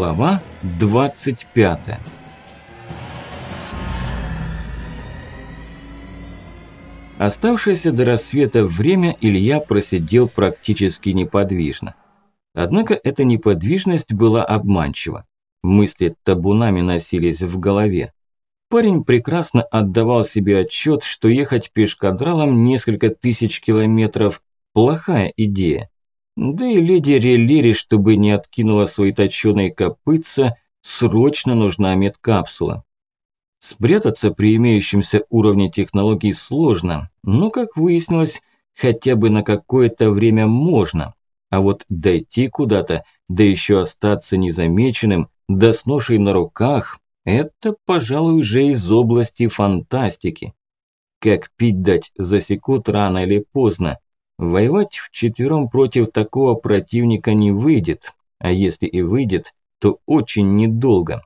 Глава 25 Оставшееся до рассвета время Илья просидел практически неподвижно. Однако эта неподвижность была обманчива. Мысли табунами носились в голове. Парень прекрасно отдавал себе отчет, что ехать пешкадралом несколько тысяч километров – плохая идея. Да и леди Релири, чтобы не откинула свои точёные копытца, срочно нужна медкапсула. Спрятаться при имеющемся уровне технологий сложно, но, как выяснилось, хотя бы на какое-то время можно. А вот дойти куда-то, да еще остаться незамеченным, да с ношей на руках – это, пожалуй, уже из области фантастики. Как пить дать засекут рано или поздно. Воевать вчетвером против такого противника не выйдет, а если и выйдет, то очень недолго.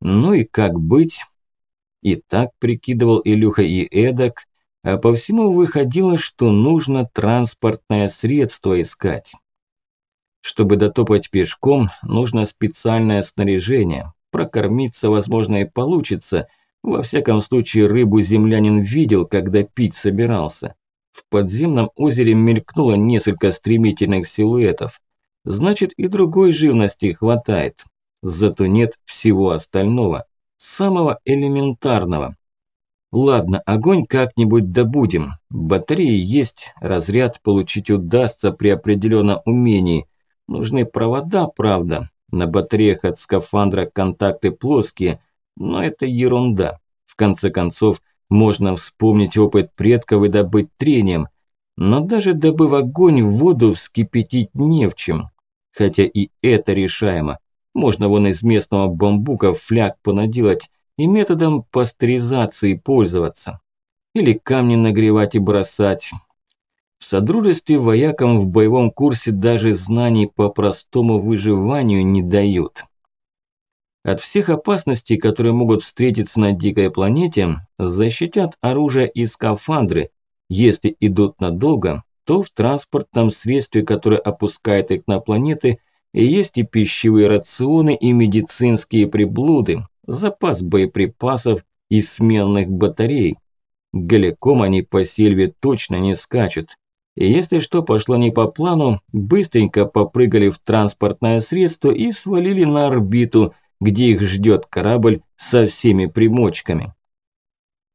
Ну и как быть? И так прикидывал Илюха и Эдак, а по всему выходило, что нужно транспортное средство искать. Чтобы дотопать пешком, нужно специальное снаряжение. Прокормиться, возможно, и получится. Во всяком случае, рыбу землянин видел, когда пить собирался. В подземном озере мелькнуло несколько стремительных силуэтов. Значит, и другой живности хватает. Зато нет всего остального самого элементарного. Ладно, огонь как-нибудь добудем. Батареи есть, разряд получить удастся при определенном умении. Нужны провода, правда. На батареях от скафандра контакты плоские, но это ерунда. В конце концов, можно вспомнить опыт предков и добыть трением. Но даже добыв огонь, воду вскипятить не в чем. Хотя и это решаемо. Можно вон из местного бамбука фляг понаделать и методом пастеризации пользоваться. Или камни нагревать и бросать. В содружестве воякам в боевом курсе даже знаний по простому выживанию не дают. От всех опасностей, которые могут встретиться на дикой планете, защитят оружие и скафандры. Если идут надолго, то в транспортном средстве, которое опускает их на планеты – есть и пищевые рационы, и медицинские приблуды, запас боеприпасов и сменных батарей. Голиком они по сельве точно не скачут. И если что пошло не по плану, быстренько попрыгали в транспортное средство и свалили на орбиту, где их ждет корабль со всеми примочками.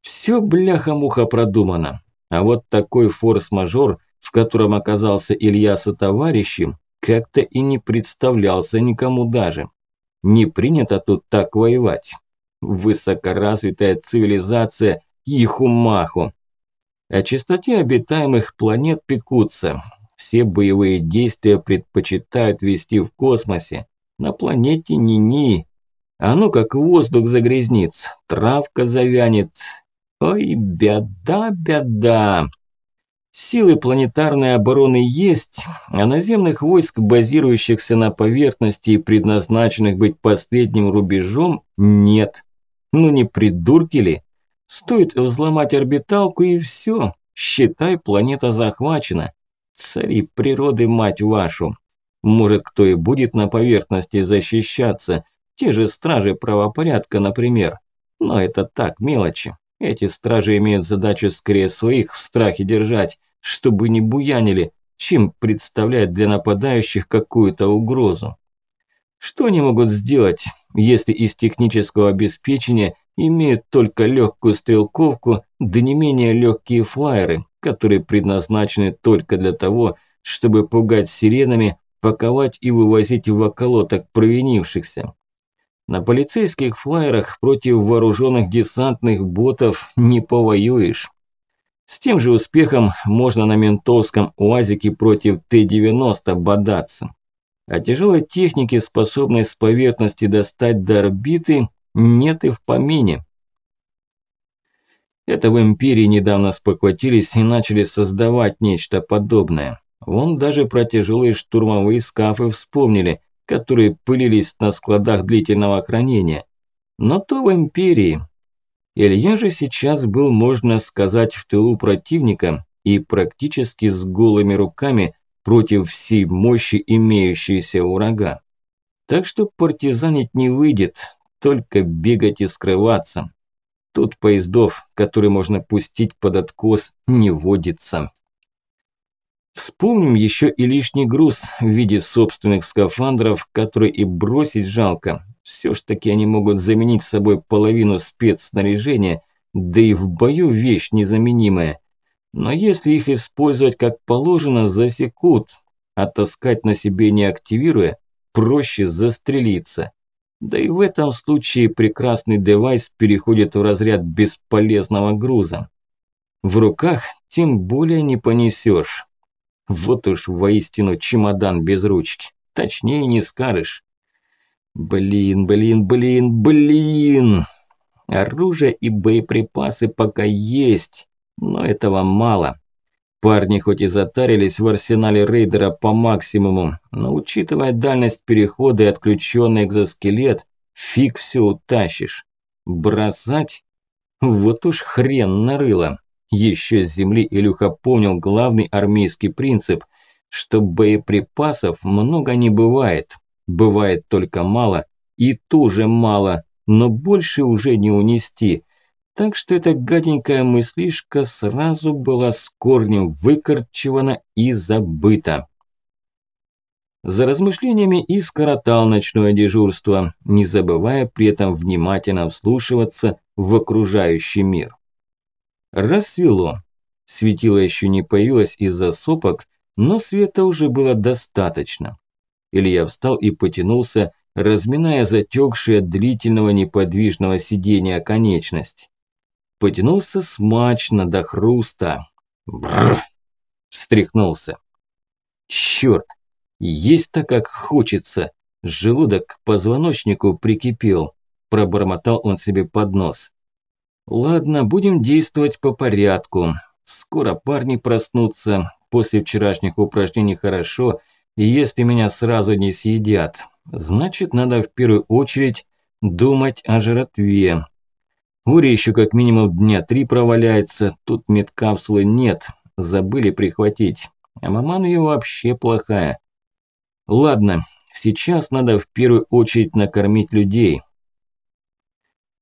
Все бляха-муха продумано. А вот такой форс-мажор, в котором оказался Илья со товарищем, как-то и не представлялся никому даже. Не принято тут так воевать. Высокоразвитая цивилизация Ихумаху. О чистоте обитаемых планет пекутся. Все боевые действия предпочитают вести в космосе. На планете Нини. А ну как воздух загрязнится, травка завянет. Ой, беда, беда. Силы планетарной обороны есть, а наземных войск, базирующихся на поверхности и предназначенных быть последним рубежом, нет. Ну не придурки ли? Стоит взломать орбиталку и все, считай, планета захвачена. Цари природы, мать вашу. Может, кто и будет на поверхности защищаться, те же стражи правопорядка, например. Но это так, мелочи. Эти стражи имеют задачу скорее своих в страхе держать, чтобы не буянили, чем представляют для нападающих какую-то угрозу. Что они могут сделать, если из технического обеспечения имеют только легкую стрелковку, да не менее легкие флайеры, которые предназначены только для того, чтобы пугать сиренами, паковать и вывозить в околоток провинившихся. На полицейских флайерах против вооруженных десантных ботов не повоюешь. С тем же успехом можно на ментовском УАЗике против Т-90 бодаться. А тяжелой техники, способной с поверхности достать до орбиты, нет и в помине. Это в Империи недавно спохватились и начали создавать нечто подобное. Вон даже про тяжелые штурмовые скафы вспомнили, которые пылились на складах длительного хранения. Но то в Империи, Илья же сейчас был, можно сказать, в тылу противника и практически с голыми руками против всей мощи имеющейся врага. Так что партизанить не выйдет, только бегать и скрываться. Тут поездов, которые можно пустить под откос, не водится. Вспомним еще и лишний груз в виде собственных скафандров, который и бросить жалко. Все ж таки они могут заменить собой половину спецснаряжения, да и в бою вещь незаменимая. Но если их использовать как положено, засекут, а таскать на себе не активируя, проще застрелиться. Да и в этом случае прекрасный девайс переходит в разряд бесполезного груза. В руках тем более не понесешь. Вот уж воистину чемодан без ручки. Точнее не скажешь. Блин, блин, блин, блин. Оружие и боеприпасы пока есть, но этого мало. Парни хоть и затарились в арсенале рейдера по максимуму, но учитывая дальность перехода и отключенный экзоскелет, фиг все утащишь. Бросать? Вот уж хрен нарыло. Еще с земли Илюха помнил главный армейский принцип, что боеприпасов много не бывает. Бывает только мало, и тоже мало, но больше уже не унести. Так что эта гаденькая мыслишка сразу была с корнем выкорчевана и забыта. За размышлениями и скоротал ночное дежурство, не забывая при этом внимательно вслушиваться в окружающий мир. Рассвело. Светило еще не появилось из-за сопок, но света уже было достаточно. Илья встал и потянулся, разминая затекшие от длительного неподвижного сидения конечность. Потянулся смачно до хруста. Бррр! Встряхнулся. Черт! Есть-то как хочется! Желудок к позвоночнику прикипел. Пробормотал он себе под нос. Ладно, будем действовать по порядку. Скоро парни проснутся. После вчерашних упражнений хорошо. И если меня сразу не съедят, значит надо в первую очередь думать о жратве. Ури еще как минимум дня три проваляется. Тут медкапсулы нет. Забыли прихватить. А маман ее вообще плохая. Ладно, сейчас надо в первую очередь накормить людей.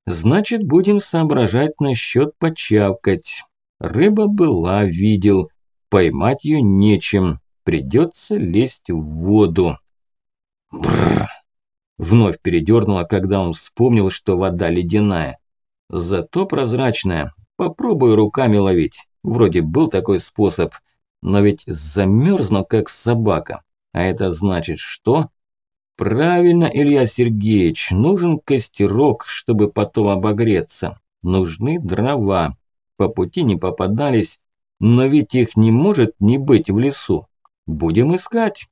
Значит, будем соображать насчет почавкать. Рыба была, видел. Поймать ее нечем. Придется лезть в воду. Бррр. Вновь передернуло, когда он вспомнил, что вода ледяная. Зато прозрачная. Попробую руками ловить. Вроде был такой способ. Но ведь замерзну, как собака. А это значит что? Правильно, Илья Сергеевич, нужен костерок, чтобы потом обогреться. Нужны дрова. По пути не попадались, но ведь их не может не быть в лесу. Будем искать.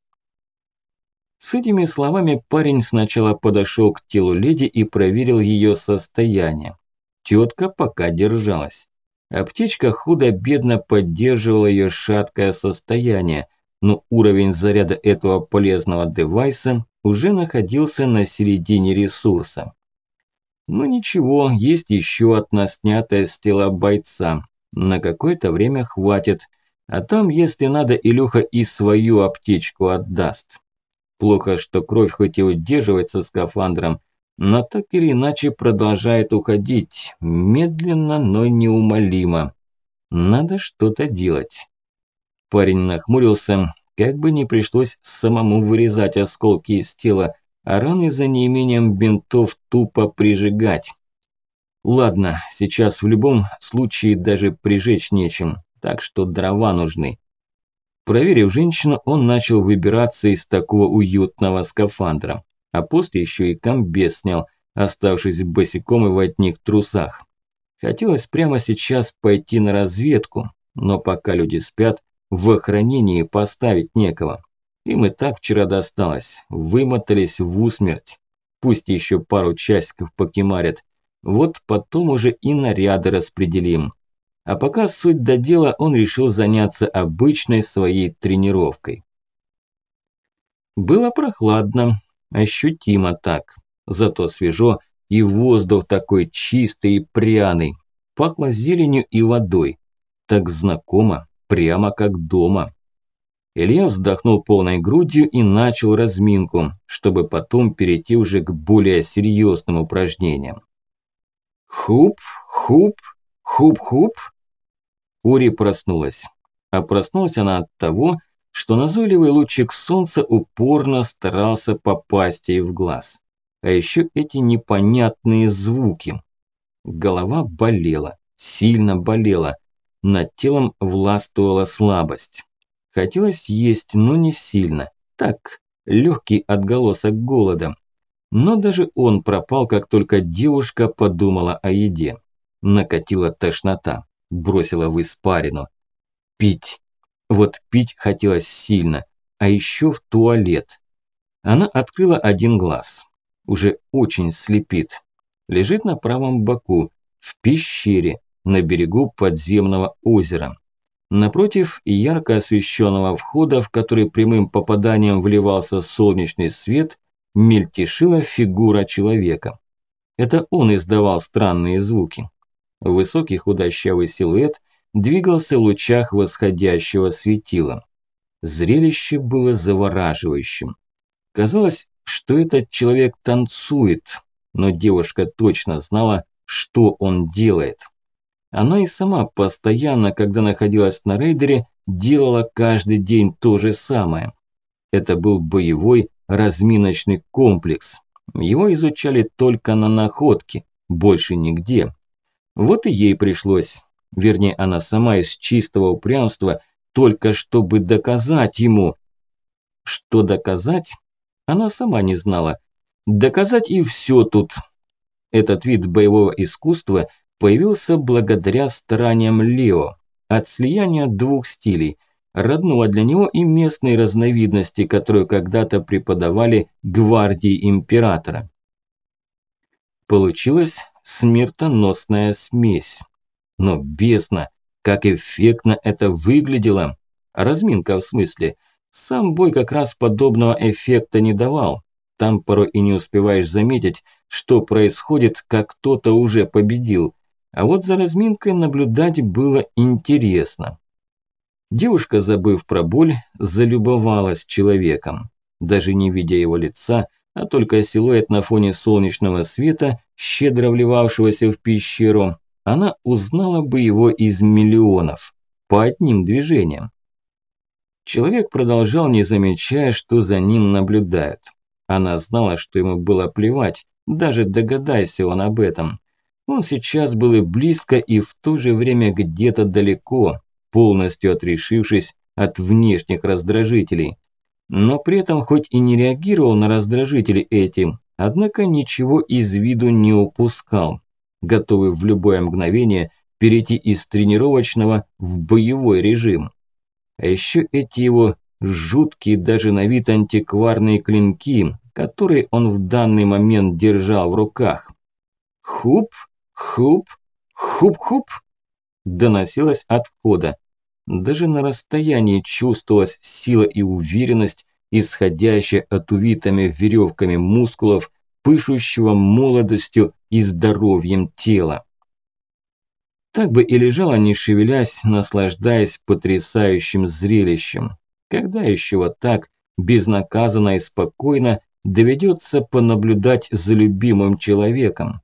С этими словами парень сначала подошел к телу леди и проверил ее состояние. Тетка пока держалась. Аптечка худо-бедно поддерживала ее шаткое состояние, но уровень заряда этого полезного девайса уже находился на середине ресурса. Ну ничего, есть еще одна снятая с тела бойца. На какое-то время хватит. А там, если надо, Илюха и свою аптечку отдаст. Плохо, что кровь хоть и удерживается скафандром, но так или иначе продолжает уходить. Медленно, но неумолимо. Надо что-то делать. Парень нахмурился, как бы не пришлось самому вырезать осколки из тела, а раны за неимением бинтов тупо прижигать. Ладно, сейчас в любом случае даже прижечь нечем, так что дрова нужны. Проверив женщину, он начал выбираться из такого уютного скафандра, а после еще и комбез снял, оставшись босиком и в одних трусах. Хотелось прямо сейчас пойти на разведку, но пока люди спят, в охранении поставить некого. Им и так вчера досталось. Вымотались в усмерть. Пусть еще пару часиков покемарят. Вот потом уже и наряды распределим. А пока суть до дела, он решил заняться обычной своей тренировкой. Было прохладно, ощутимо так. Зато свежо, и воздух такой чистый и пряный. Пахло зеленью и водой. Так знакомо, прямо как дома. Илья вздохнул полной грудью и начал разминку, чтобы потом перейти уже к более серьезным упражнениям. Хуп, хуп, хуп-хуп. Ури проснулась. А проснулась она от того, что назойливый лучик солнца упорно старался попасть ей в глаз. А еще эти непонятные звуки. Голова болела, сильно болела. Над телом властвовала слабость. Хотелось есть, но не сильно. Так, легкий отголосок голода. Но даже он пропал, как только девушка подумала о еде. Накатила тошнота, бросила в испарину. Пить. Вот пить хотелось сильно, а еще в туалет. Она открыла один глаз. Уже очень слепит. Лежит на правом боку, в пещере, на берегу подземного озера. Напротив ярко освещенного входа, в который прямым попаданием вливался солнечный свет, мельтешила фигура человека. Это он издавал странные звуки. Высокий худощавый силуэт двигался в лучах восходящего светила. Зрелище было завораживающим. Казалось, что этот человек танцует, но девушка точно знала, что он делает. Она и сама постоянно, когда находилась на рейдере, делала каждый день то же самое. Это был боевой разминочный комплекс. Его изучали только на находке, больше нигде. Вот и ей пришлось, вернее она сама из чистого упрямства, только чтобы доказать ему. Что доказать? Она сама не знала. Доказать и все тут. Этот вид боевого искусства – появился благодаря стараниям Лео от слияния двух стилей, родного для него и местной разновидности, которую когда-то преподавали гвардии императора. Получилась смертоносная смесь. Но бездна, как эффектно это выглядело. Разминка в смысле. Сам бой как раз подобного эффекта не давал. Там порой и не успеваешь заметить, что происходит, как кто-то уже победил. А вот за разминкой наблюдать было интересно. Девушка, забыв про боль, залюбовалась человеком. Даже не видя его лица, а только силуэт на фоне солнечного света, щедро вливавшегося в пещеру, она узнала бы его из миллионов, по одним движениям. Человек продолжал, не замечая, что за ним наблюдают. Она знала, что ему было плевать, даже догадайся он об этом. Он сейчас был и близко, и в то же время где-то далеко, полностью отрешившись от внешних раздражителей. Но при этом хоть и не реагировал на раздражители этим, однако ничего из виду не упускал, готовый в любое мгновение перейти из тренировочного в боевой режим. А еще эти его жуткие даже на вид антикварные клинки, которые он в данный момент держал в руках. Хуп! Хуп, хуп-хуп, доносилось от входа. Даже на расстоянии чувствовалась сила и уверенность, исходящая от увитыми веревками мускулов, пышущего молодостью и здоровьем тела. Так бы и лежала, не шевелясь, наслаждаясь потрясающим зрелищем. Когда еще вот так, безнаказанно и спокойно, доведется понаблюдать за любимым человеком?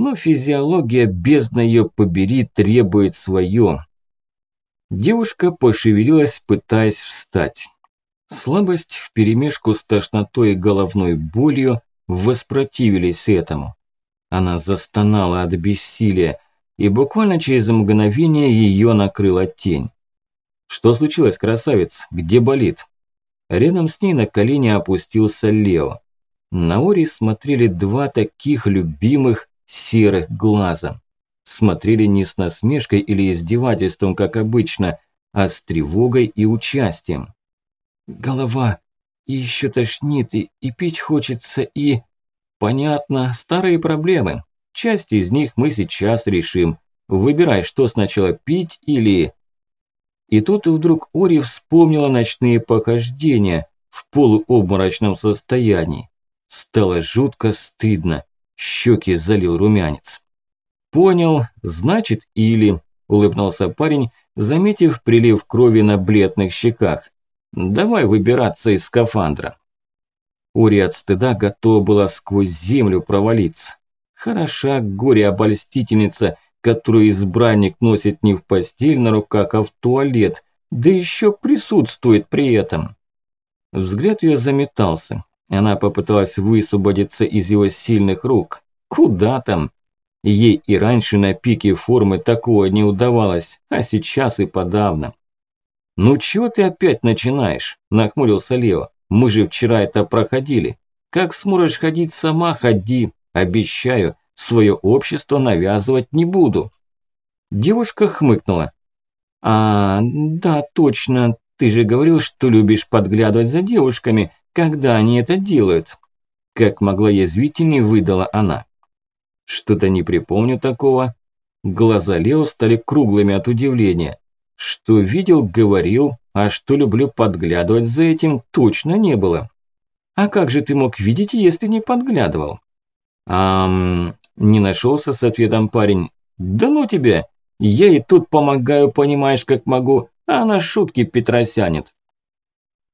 Но физиология, бездна ее побери, требует свое. Девушка пошевелилась, пытаясь встать. Слабость вперемешку с тошнотой и головной болью воспротивились этому. Она застонала от бессилия, и буквально через мгновение ее накрыла тень. «Что случилось, красавец? Где болит?» Рядом с ней на колени опустился Лео. На Ори смотрели два таких любимых, серых глаза. Смотрели не с насмешкой или издевательством, как обычно, а с тревогой и участием. Голова, еще тошнит, и, и пить хочется, и... Понятно, старые проблемы. Часть из них мы сейчас решим. Выбирай, что сначала пить или... И тут вдруг Ори вспомнила ночные похождения в полуобморочном состоянии. Стало жутко стыдно щеки залил румянец. «Понял, значит или...» – улыбнулся парень, заметив прилив крови на бледных щеках. Давай выбираться из скафандра. Ури от стыда готова была сквозь землю провалиться. Хороша горе-обольстительница, которую избранник носит не в постель на руках, а в туалет, да еще присутствует при этом. Взгляд ее заметался. Она попыталась высвободиться из его сильных рук. Куда там? Ей и раньше на пике формы такого не удавалось, а сейчас и подавно. «Ну чего ты опять начинаешь?» – нахмурился Лео. «Мы же вчера это проходили. Как сможешь ходить сама, ходи. Обещаю, свое общество навязывать не буду». Девушка хмыкнула. «А, да, точно. Ты же говорил, что любишь подглядывать за девушками, когда они это делают». Как могла язвительней выдала она. Что-то не припомню такого. Глаза Лео стали круглыми от удивления. Что видел, говорил, а что люблю подглядывать за этим, точно не было. А как же ты мог видеть, если не подглядывал? Ам, не нашелся с ответом парень. Да ну тебя, я и тут помогаю, понимаешь, как могу, а она шутки Петросянет.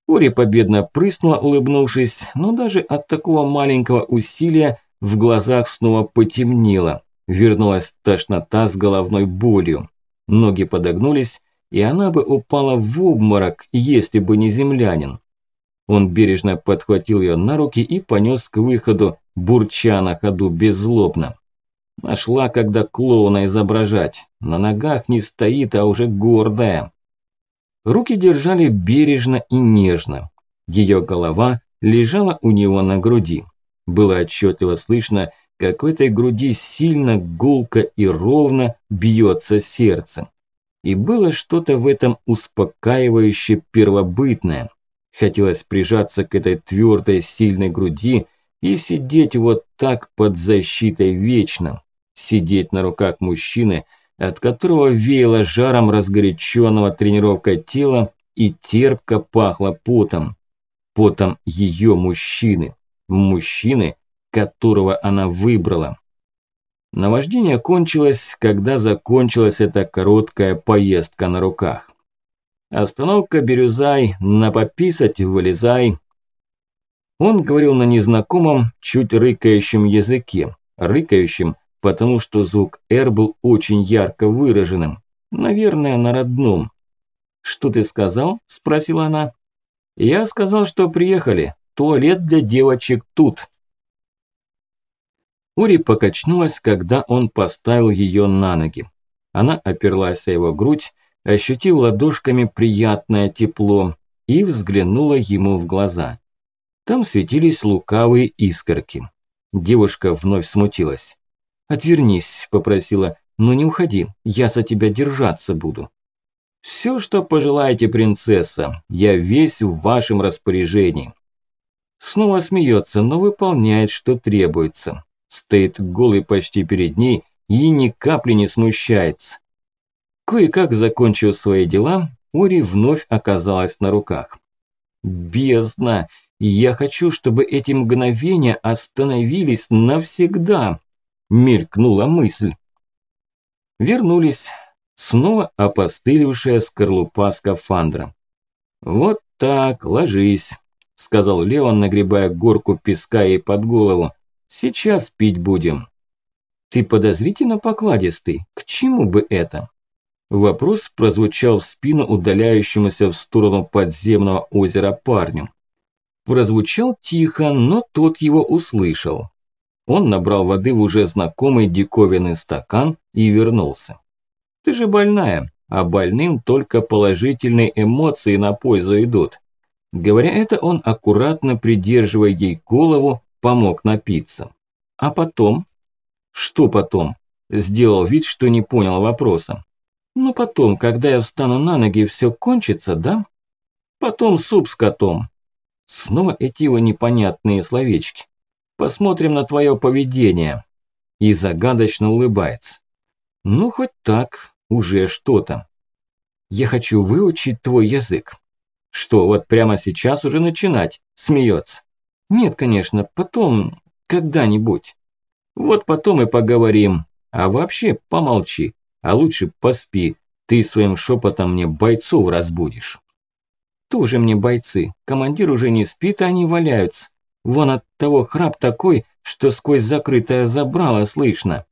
Ори победно прыснула, улыбнувшись, но даже от такого маленького усилия в глазах снова потемнело. Вернулась тошнота с головной болью. Ноги подогнулись, и она бы упала в обморок, если бы не землянин. Он бережно подхватил ее на руки и понес к выходу, бурча на ходу беззлобно. Нашла, когда клоуна изображать. На ногах не стоит, а уже гордая. Руки держали бережно и нежно. Ее голова лежала у него на груди. Было отчетливо слышно, как в этой груди сильно, гулко и ровно бьется сердце. И было что-то в этом успокаивающе первобытное. Хотелось прижаться к этой твердой, сильной груди и сидеть вот так под защитой вечно. Сидеть на руках мужчины, от которого веяло жаром разгоряченного тренировкой тела и терпко пахло потом. Потом ее мужчины мужчины, которого она выбрала. Наваждение кончилось, когда закончилась эта короткая поездка на руках. Остановка Бирюзай, на пописать вылезай. Он говорил на незнакомом, чуть рыкающем языке. Рыкающем, потому что звук «р» был очень ярко выраженным. Наверное, на родном. «Что ты сказал?» – спросила она. «Я сказал, что приехали. Туалет для девочек тут. Ури покачнулась, когда он поставил ее на ноги. Она оперлась о его грудь, ощутив ладошками приятное тепло и взглянула ему в глаза. Там светились лукавые искорки. Девушка вновь смутилась. «Отвернись», – попросила, – «но не уходи, я за тебя держаться буду». «Все, что пожелаете, принцесса, я весь в вашем распоряжении». Снова смеется, но выполняет, что требуется. Стоит голый почти перед ней и ни капли не смущается. Кое-как закончив свои дела, Ори вновь оказалась на руках. «Бездна! Я хочу, чтобы эти мгновения остановились навсегда!» Мелькнула мысль. Вернулись. Снова опостылевшая скорлупа скафандра. «Вот так, ложись!» сказал Леон, нагребая горку песка ей под голову. Сейчас пить будем. Ты подозрительно покладистый. К чему бы это? Вопрос прозвучал в спину удаляющемуся в сторону подземного озера парню. Прозвучал тихо, но тот его услышал. Он набрал воды в уже знакомый диковинный стакан и вернулся. Ты же больная, а больным только положительные эмоции на пользу идут. Говоря это, он, аккуратно придерживая ей голову, помог напиться. А потом? Что потом? Сделал вид, что не понял вопроса. Ну потом, когда я встану на ноги, все кончится, да? Потом суп с котом. Снова эти его непонятные словечки. Посмотрим на твое поведение. И загадочно улыбается. Ну хоть так, уже что-то. Я хочу выучить твой язык. Что, вот прямо сейчас уже начинать? Смеется. Нет, конечно, потом, когда-нибудь. Вот потом и поговорим. А вообще помолчи, а лучше поспи. Ты своим шепотом мне бойцов разбудишь. Тоже мне бойцы. Командир уже не спит, а они валяются. Вон от того храп такой, что сквозь закрытое забрало слышно.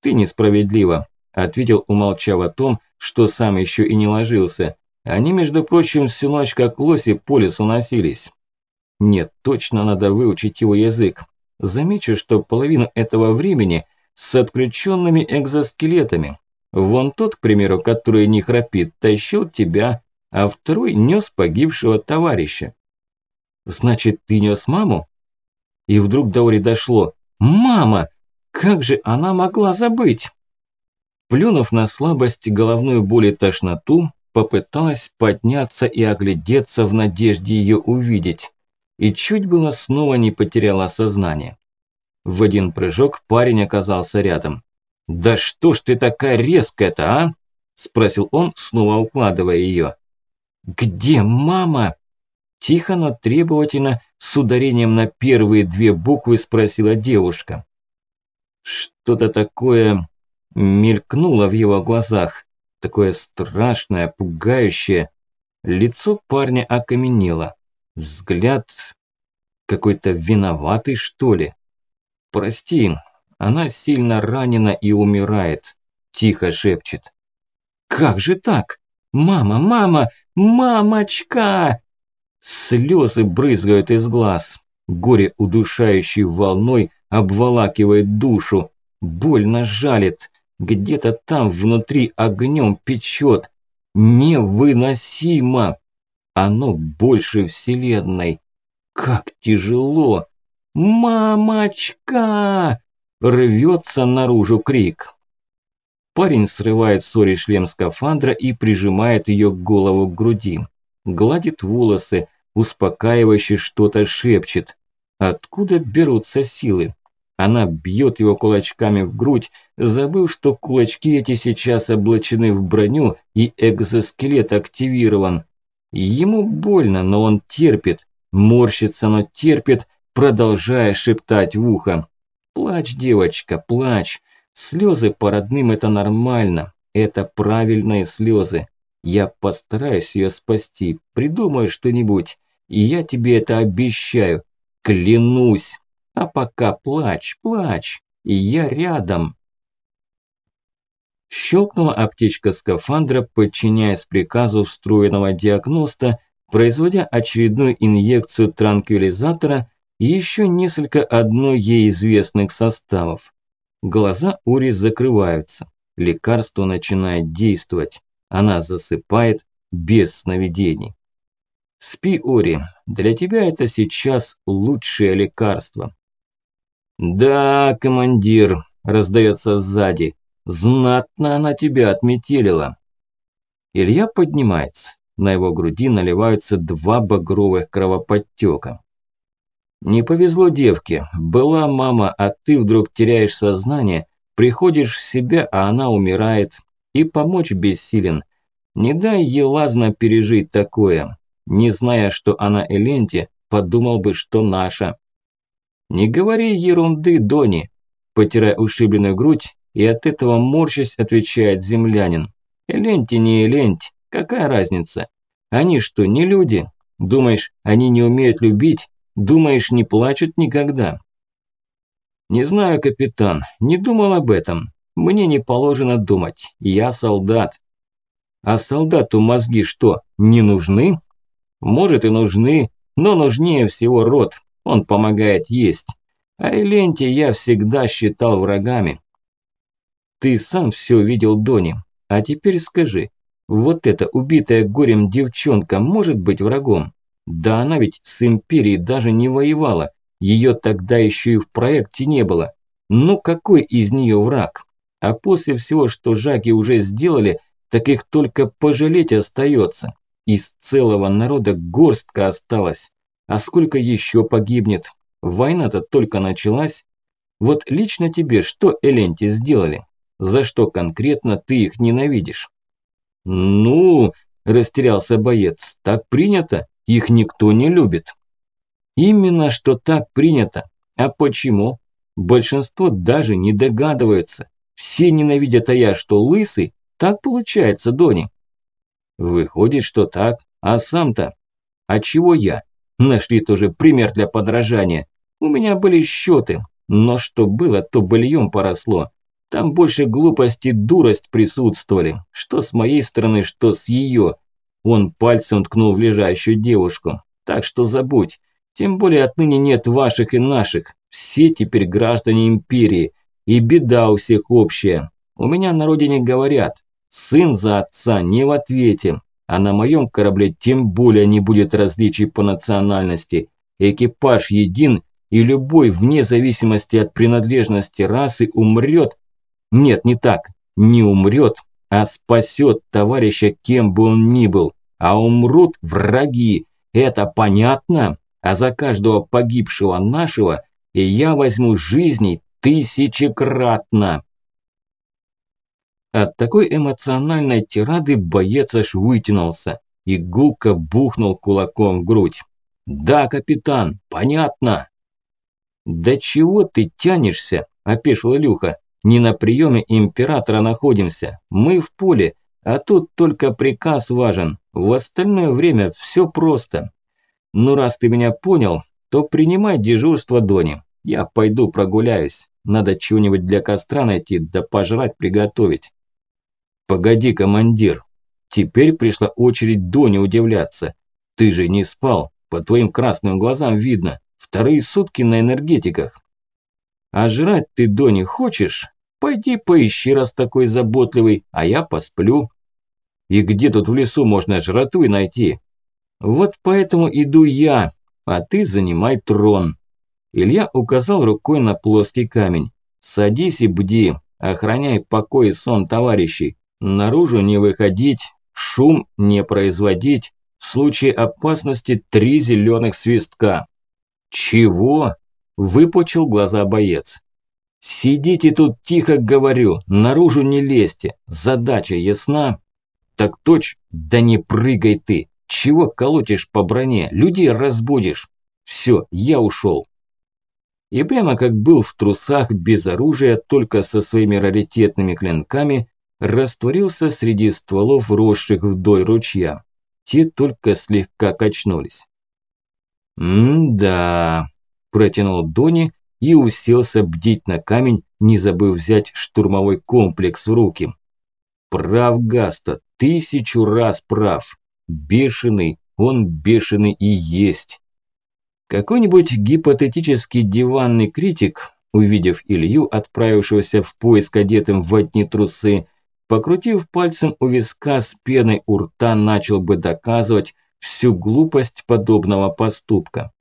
Ты несправедлива, ответил, умолчав о том, что сам еще и не ложился. Они, между прочим, всю ночь как лоси по лесу носились. Нет, точно надо выучить его язык. Замечу, что половину этого времени с отключенными экзоскелетами. Вон тот, к примеру, который не храпит, тащил тебя, а второй нес погибшего товарища. Значит, ты нес маму? И вдруг до Ори дошло. Мама! Как же она могла забыть? Плюнув на слабость, головную боль и тошноту, попыталась подняться и оглядеться в надежде ее увидеть. И чуть было снова не потеряла сознание. В один прыжок парень оказался рядом. «Да что ж ты такая резкая-то, а?» – спросил он, снова укладывая ее. «Где мама?» Тихо, но требовательно, с ударением на первые две буквы спросила девушка. Что-то такое мелькнуло в его глазах, такое страшное, пугающее. Лицо парня окаменело, взгляд какой-то виноватый, что ли. «Прости, она сильно ранена и умирает», – тихо шепчет. «Как же так? Мама, мама, мамочка!» Слезы брызгают из глаз. Горе удушающей волной обволакивает душу. Больно жалит. Где-то там внутри огнем печет. Невыносимо. Оно больше вселенной. Как тяжело. «Мамочка!» Рвется наружу крик. Парень срывает Сори шлем скафандра и прижимает ее голову к груди. Гладит волосы, успокаивающе что-то шепчет. Откуда берутся силы? Она бьет его кулачками в грудь, забыв, что кулачки эти сейчас облачены в броню и экзоскелет активирован. Ему больно, но он терпит, морщится, но терпит, продолжая шептать в ухо. «Плачь, девочка, плачь. Слезы по родным – это нормально. Это правильные слезы. Я постараюсь ее спасти, придумаю что-нибудь. И я тебе это обещаю. Клянусь. А пока плачь, плачь. И я рядом. Щелкнула аптечка скафандра, подчиняясь приказу встроенного диагноста, производя очередную инъекцию транквилизатора и еще несколько одной ей известных составов. Глаза Ури закрываются. Лекарство начинает действовать. Она засыпает без сновидений. Спи, Ори, для тебя это сейчас лучшее лекарство. Да, командир, раздается сзади. Знатно она тебя отметелила. Илья поднимается. На его груди наливаются два багровых кровоподтека. Не повезло девке. Была мама, а ты вдруг теряешь сознание, приходишь в себя, а она умирает. И помочь бессилен. Не дай ей лазно пережить такое. Не зная, что она Эленте, подумал бы, что наша. Не говори ерунды, Дони, потирая ушибленную грудь, и от этого морщась отвечает землянин. Эленти не Эленти, какая разница? Они что, не люди? Думаешь, они не умеют любить? Думаешь, не плачут никогда? Не знаю, капитан, не думал об этом. Мне не положено думать, я солдат. А солдату мозги что, не нужны? Может и нужны, но нужнее всего рот, он помогает есть. А Эленте я всегда считал врагами. Ты сам все видел, Дони, а теперь скажи, вот эта убитая горем девчонка может быть врагом? Да она ведь с Империей даже не воевала. Ее тогда еще и в проекте не было. Ну какой из нее враг? А после всего, что Жаки уже сделали, так их только пожалеть остается. Из целого народа горстка осталась. А сколько еще погибнет? Война-то только началась. Вот лично тебе что Эленти сделали? За что конкретно ты их ненавидишь? Ну, растерялся боец, так принято. Их никто не любит. Именно что так принято. А почему? Большинство даже не догадываются. Все ненавидят, а я что, лысый? Так получается, Дони. Выходит, что так. А сам-то? А чего я? Нашли тоже пример для подражания. У меня были счеты, но что было, то быльем поросло. Там больше глупость и дурость присутствовали, что с моей стороны, что с ее. Он пальцем ткнул в лежащую девушку. Так что забудь. Тем более отныне нет ваших и наших. Все теперь граждане империи. И беда у всех общая. У меня на родине говорят, сын за отца не в ответе. А на моем корабле тем более не будет различий по национальности. Экипаж един, и любой, вне зависимости от принадлежности расы, умрет. Нет, не так. Не умрет, а спасет товарища, кем бы он ни был. А умрут враги. Это понятно? А за каждого погибшего нашего и я возьму жизней тысячекратно. От такой эмоциональной тирады боец аж вытянулся и гулко бухнул кулаком в грудь. «Да, капитан, понятно!» «Да чего ты тянешься?» – опешил Илюха. «Не на приеме императора находимся. Мы в поле, а тут только приказ важен. В остальное время все просто. Ну, раз ты меня понял, то принимай дежурство Дони. Я пойду прогуляюсь. Надо чего-нибудь для костра найти, да пожрать приготовить». «Погоди, командир. Теперь пришла очередь Дони удивляться. Ты же не спал, по твоим красным глазам видно. Вторые сутки на энергетиках. А жрать ты, Дони, хочешь? Пойди поищи, раз такой заботливый, а я посплю. И где тут в лесу можно жратвы найти? Вот поэтому иду я, а ты занимай трон. Илья указал рукой на плоский камень. Садись и бди, охраняй покой и сон товарищей. Наружу не выходить, шум не производить. В случае опасности три зеленых свистка. «Чего?» – выпучил глаза боец. «Сидите тут тихо, говорю, наружу не лезьте, задача ясна?» «Так точь, да не прыгай ты, чего колотишь по броне, людей разбудишь?» «Все, я ушел». И прямо как был в трусах, без оружия, только со своими раритетными клинками, растворился среди стволов, росших вдоль ручья. Те только слегка качнулись. «М-да», – протянул Дони и уселся бдить на камень, не забыв взять штурмовой комплекс в руки. «Прав Гаста, тысячу раз прав. Бешеный, он бешеный и есть». Какой-нибудь гипотетический диванный критик, увидев Илью, отправившегося в поиск одетым в одни трусы, покрутив пальцем у виска с пеной у рта, начал бы доказывать, всю глупость подобного поступка.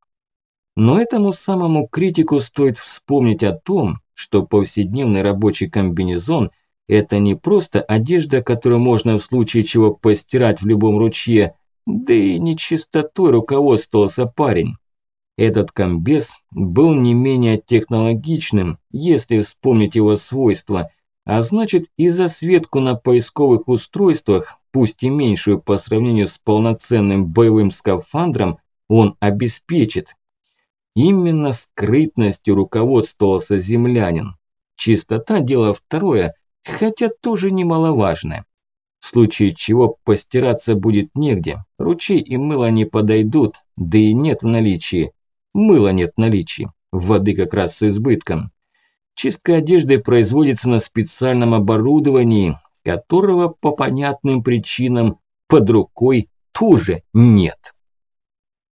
Но этому самому критику стоит вспомнить о том, что повседневный рабочий комбинезон – это не просто одежда, которую можно в случае чего постирать в любом ручье, да и не чистотой руководствовался парень. Этот комбез был не менее технологичным, если вспомнить его свойства, а значит и засветку на поисковых устройствах пусть и меньшую по сравнению с полноценным боевым скафандром, он обеспечит. Именно скрытностью руководствовался землянин. Чистота – дело второе, хотя тоже немаловажное. В случае чего постираться будет негде, ручей и мыло не подойдут, да и нет в наличии. Мыла нет в наличии, воды как раз с избытком. Чистка одежды производится на специальном оборудовании, которого по понятным причинам под рукой тоже нет.